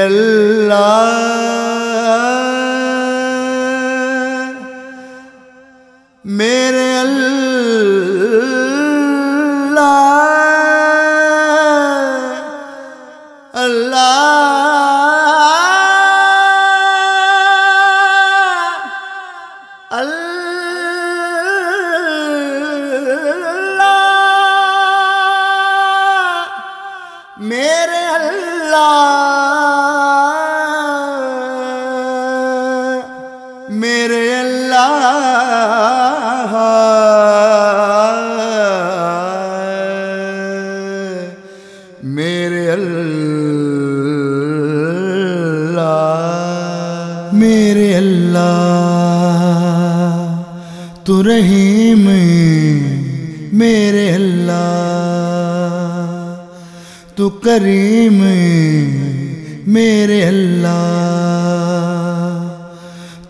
اللہ میرے اللہ اللہ اللہ میرے اللہ اللہ۔ میرے اللہ، تو رحیم میرے اللہ، تو کریم میرے اللہ،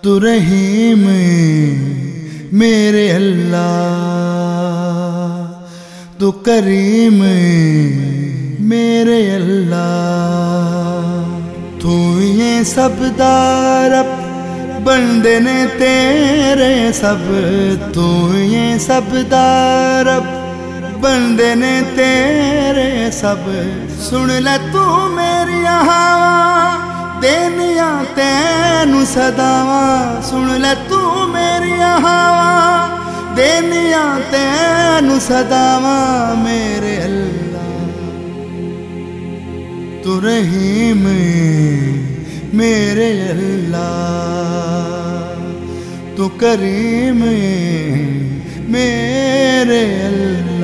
تو رحیم میرے اللہ، تو کریم میرے اللہ، تو یہ سب دارب بندے نے تیرے سب۔ تو یہ سب دارب بندے نے تیرے سب۔ سن لے تو میری ہوا دینیا تینو صداواں۔ سن لے تو میری ہوا دینیا تینو صداواں۔ میرے اللہ رحیم میرے اللہ، تو کریم میرے اللہ۔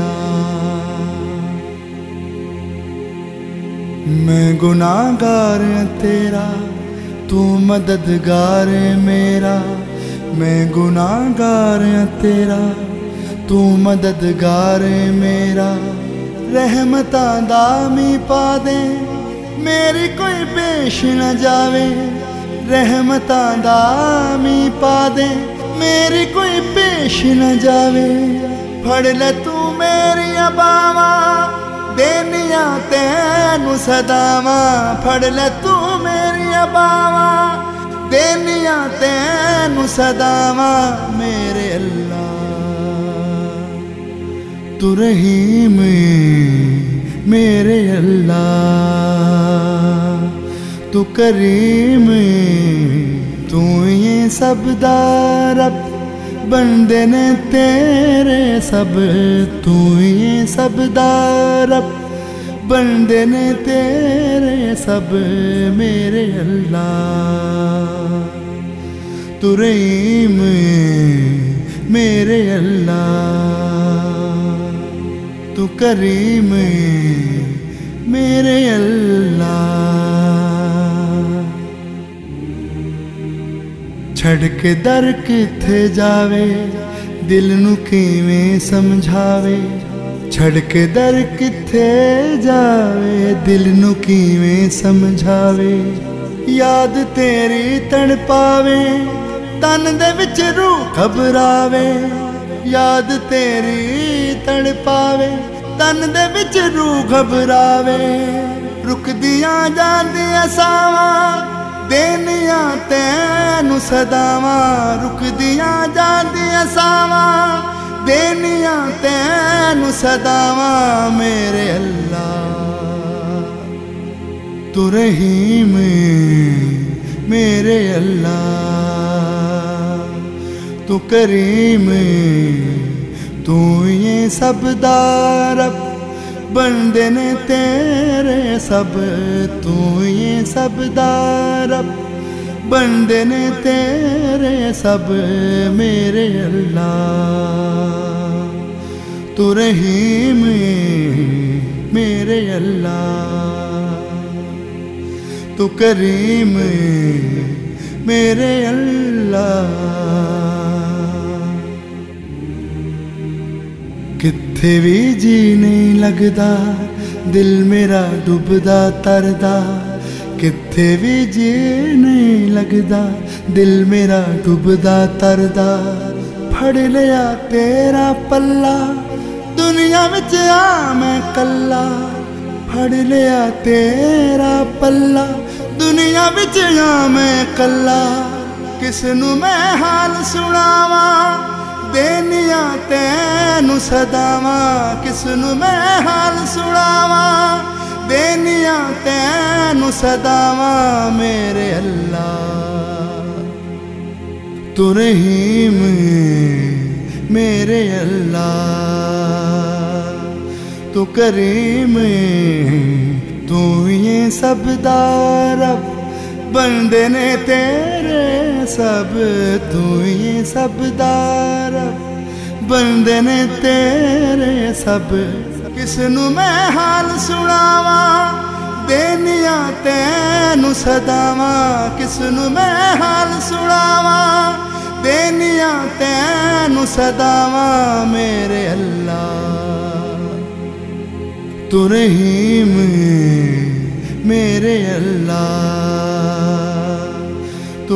میں گناہ گار تیرا، تو مددگار میرا۔ میں گناہ گار تیرا، تو مددگار میرا۔ رحمتاں دامی پا دے میری کوئی پیش نہ جاوے، رحمتاں دامی پا دے میری کوئی پیش نہ جاوے، پھڑ لے تو میری باوا دینیا تینو صداواں۔ پھڑ لے تو میری باوا دینیا تینو صداواں۔ میرے اللہ، تو رحیم میرے اللہ، تو کریم تو یہ سب دارب بندے نے تیرے سب، تو یہ سب دارب بندے نے تیرے سب، میرے اللہ، تو رحیم، میرے اللہ۔ تو کریم میرے اللہ۔ چھڑ کے در کتھے جاوے، دل نو کیویں سمجھاوے۔ چھڑ کے در کتھے جاوے، دل نو کیویں سمجھاوے۔ یاد تیری تڑ پاوے تن دے وچ روح خبراوے ਯਾਦ ਤੇਰੀ ਤਣ ਪਾਵੇ ਤਨ ਦੇ ਵਿੱਚ ਰੂਹ ਘਬਰਾਵੇ ਰੁਕਦੀਆਂ ਜਾਂਦੀਆਂ ਸਾਵਾਂ ਦੇਨੀਆਂ ਤੈਨੂੰ ਸਦਾਵਾਂ ਰੁਕਦੀਆਂ ਜਾਂਦੀਆਂ ਸਾਵਾਂ ਦੇਨੀਆਂ ਤੈਨੂੰ ਸਦਾਵਾਂ ਮੇਰੇ ਅੱਲਾ ਤੂੰ ਰਹੀਮ ਮੇਰੇ ਅੱਲਾ تو کریم تو یہ سب دارب بندے نے تیرے سب تو یہ سب دارب بندے نے تیرے سب میرے اللہ تو رحیم میرے اللہ تو کریم میرے اللہ کتنے بھی جی نہیں لگتا، دل میرا ڈوبتا تردا کتنے بھی جی نہیں لگتا، دل میرا ڈوبدا پڑ لیا ترا پلا دنیا بچ میں کلا پڑ لیا ترا پلا دنیا بچ میں کلا کسن سنا و ਦੇਨੀਆਂ ਤੈਨੂੰ ਸਦਾਵਾਂ ਕਿਸ ਨੂੰ ਮੈਂ ਹਾਲ ਸੁਣਾਵਾਂ ਦੇਨੀਆਂ ਤੈਨੂੰ ਸਦਾਵਾਂ ਮੇਰੇ ਅੱਲਾ ਤੂੰ ਰਹੀਮ ਮੇਰੇ ਅੱਲਾ ਤੂੰ ਕਰੀਮ ਤੂੰ ਇਹ ਸਭ ਦਾ ਰੱਬ ਬੰਦੇ ਨੇ ਤੇਰੇ ਸਭ ਤੂੰ ਇਹ ਸਭ ਦਾ ਰੱਬ ਬੰਦੇ ਨੇ ਤੇਰੇ ਸਭ ਕਿਸ ਨੂੰ ਮੈਂ ਹਾਲ ਸੁਣਾਵਾਂ ਦੇਨੀਆਂ ਤੈਨੂੰ ਸਦਾਵਾਂ ਕਿਸ ਨੂੰ ਮੈਂ ਹਾਲ ਸੁਣਾਵਾਂ ਦੇਨੀਆਂ ਤੈਨੂੰ ਸਦਾਵਾਂ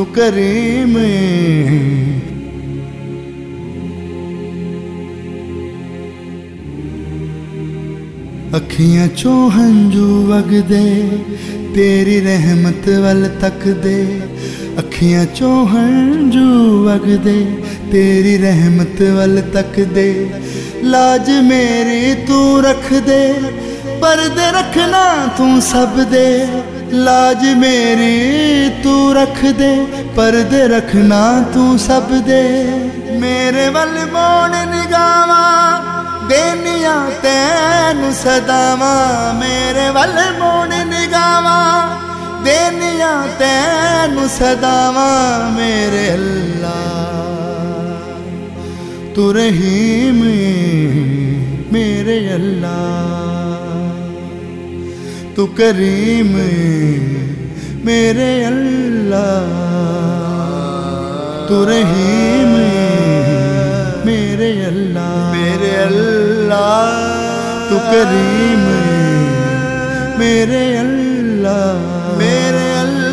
ਮੇਰੇ ਅੱਲਾ ਤੂੰ ਰਹੀਮ ਮੇਰੇ ਅੱਲਾ ਤੂੰ ਕਰੀਮ ਅੱਖੀਆਂ ਚੋਂ ਹੰਝੂ ਵਗਦੇ ਤੇਰੀ ਰਹਿਮਤ ਵੱਲ ਤੱਕਦੇ ਅੱਖੀਆਂ ਚੋਂ ਹੰਝੂ ਵਗਦੇ ਤੇਰੀ ਰਹਿਮਤ ਵੱਲ ਤੱਕਦੇ ਲਾਜ ਮੇਰੀ ਤੂੰ ਰੱਖ ਦੇ ਪਰਦੇ ਰੱਖਣਾ ਤੂੰ ਸਭ ਦੇ ਲਾਜ ਮੇਰੀ ਤੂੰ ਰੱਖ ਦੇ ਪਰਦੇ ਰੱਖਣਾ ਤੂੰ ਸਭ ਦੇ ਮੇਰੇ ਵੱਲ ਮੋੜ ਨਿਗਾਵਾਂ ਦੇਨੀਆਂ ਤੈਨੂੰ ਸਦਾਵਾਂ ਮੇਰੇ ਵੱਲ ਮੋੜ ਨਿਗਾਵਾਂ ਦੇਨੀਆਂ ਤੈਨੂੰ ਸਦਾਵਾਂ ਮੇਰੇ ਅੱਲਾ ਤੂੰ ਰਹੀਮ تو کریم میرے اللہ تو رحیم میرے اللہ میرے اللہ۔ تو کریم میرے اللہ۔ میرے اللہ۔